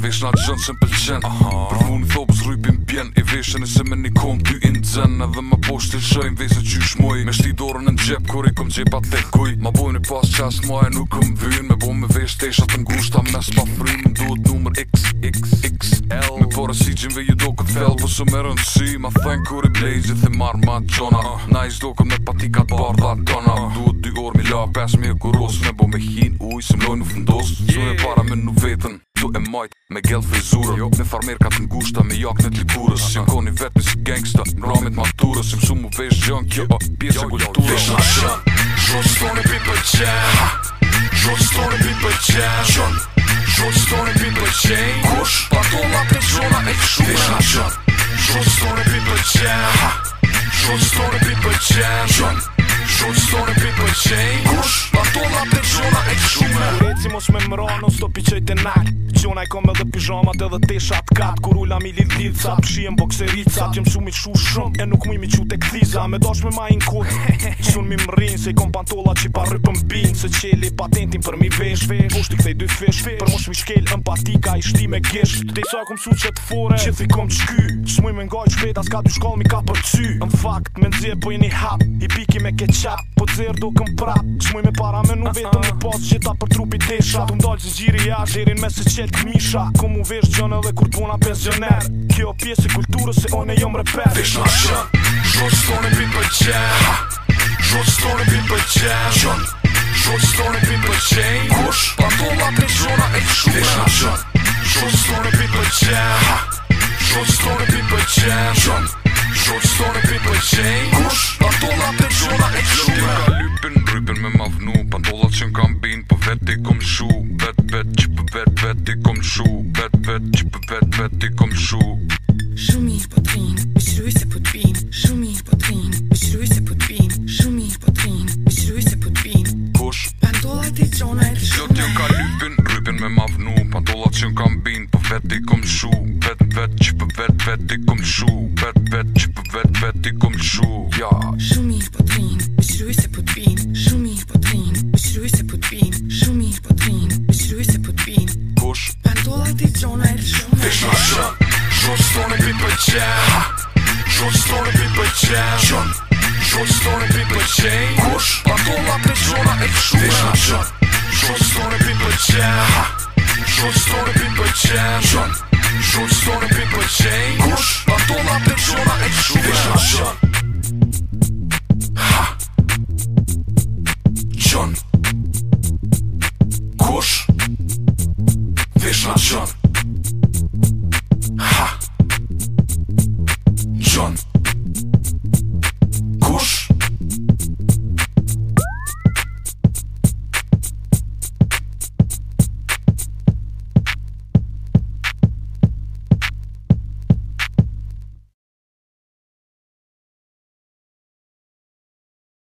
Vesh nga gjënë qënë pëllqenë uh -huh. Për vunë thobës rrujpim pjenë E veshën e se me një konë ty inë dzenë Në dhe më poshtë të lëshojmë vej se qysh mojë Me shti dorën në gjep, kur i kom gjepa të kuj Ma bojnë i pas qas muaj nuk këm vynë Me bojnë me vesh të eshatë në gusht Ta mes pa frynë në duhet numër x x x l Me porë si gjimve ju do këtë fel Po shumë e rëndë ma thënë kur i blej Gjithë e marë ma gjona ah. Na i zdo këmë Pas me ah. kurosë në hin, uj, se më lojnë u fëndosë, yeah. para me në vetën e majt me gjell frizurë jo, Me farmer ka të ngushta me jak në të Si Shën ko vetë me si gangsta në ramit maturës Shën su mu vesh gjën kjo o pjesë e gulturës Vesh në shën, zhën së tonë e pi për qenë Ha, zhën së tonë e pi për qenë Shën, zhën së tonë e pi për qenë Kush, pa të ola për zhëna e këshu Vesh në shën, zhën së tonë e pi për qenë Ha, zhën së tonë e pi për qenë Shonë stonë e pipoj qenj Kush, pa e mos me mëronë, sto stopi qëjtë e kolekcionaj kom edhe pijamat edhe teshat kat kur ula mi lidh lidh sa pshiem bokserica qem shumë i shush shumë e nuk mui mi qute kthiza me dosh me majin kod shumë mi mrin se kom pantolla qi pa rrypëm bin se qeli patentin për mi vesh pushti kthej dy fesh për mosh mi shkel empatika i shtime gish ti sa kom su qet fore qe thi kom shky smuj me ngaj shpet as ka dy shkoll mi ka për ty në fakt me nxje po jeni hap i piki me ketchup po zer do kom prap i me para me nu vetëm me pos qita për trupi tesha tu ndal zgjiri ja zhirin me se qet Misha Ku mu vesh gjonë edhe kur puna pensioner Kjo pjesë e kulturës se unë e jom reper Vesh në shë Zhoj së tonë e pi për qenë Ha Zhoj pi për pi për Kush Pa to la pe zona e shumë Vesh në shë Zhoj së pi për qenë Ha Zhoj pi për pi për Kush Pa to la të zona e shumë Ti ka lypin, rypin me qënë kam Po veti kom shu Bet bet që për po vet veti Bet bet që për po vet veti kom shu Shumë mirë po të vinë Bëqruj se po të vinë Shumë mirë po të vinë Bëqruj se po të vinë Shumë po të vinë se po të ma vnu Pantollat qënë kam Po veti kom shu Bet bet që për po vet veti Bet bet që Ja Shumë mirë po të vinë shruj se po t'vin Shumë i po t'vin Shruj se po t'vin Kush? Pantola ti gjona e rëshumë Vishon shon Shon stone pi për qen Ha Shon stone pi për qen Shon Shon stone pi për qen Kush? Pantola pi gjona e rëshumë Vishon shon Shon stone pi për qen Ha Shon stone pi për qen Shon Shon stone pi për qen Kush? Pantola pi gjona e rëshumë John, John. Ha. John.